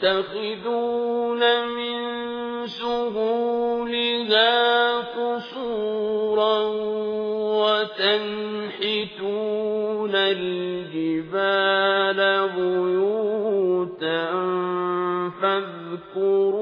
تتخذون من سهولها قصورا وتنحتون الجبال بيوتا فاذكروا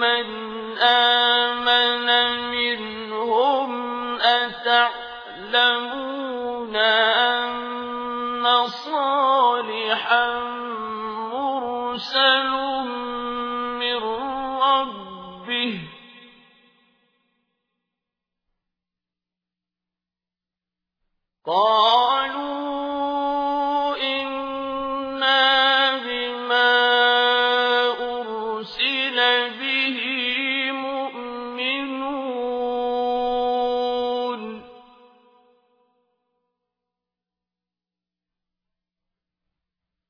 لمن آمن منهم أتعلمون أن صالحا مرسل من ربه قالوا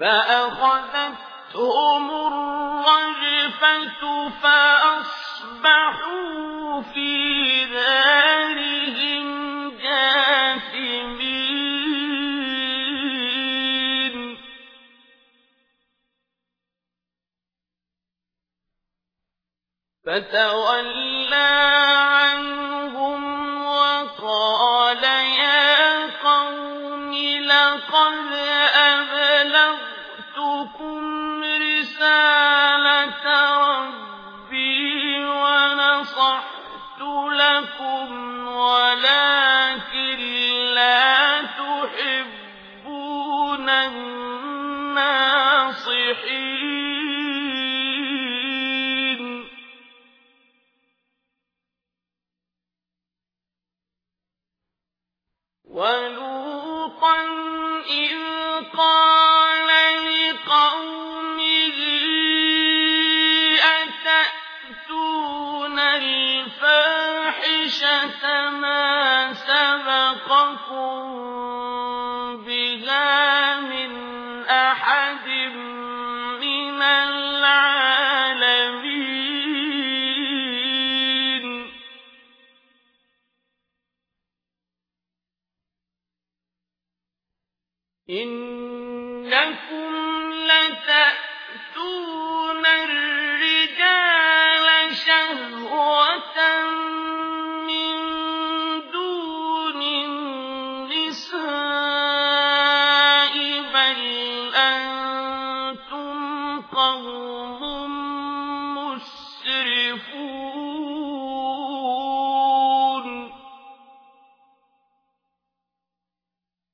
فأخذتهم الرجفة فأصبحوا في دارهم جاثمين. فتولى عنهم وقال يا قوم لقد رسالة ربي ونصحت لكم ولكن لا تحبون الناصحين ولوطا إذ قال الفاحشة ما سبقكم بها من أحد من العالمين. إنكم لتأتون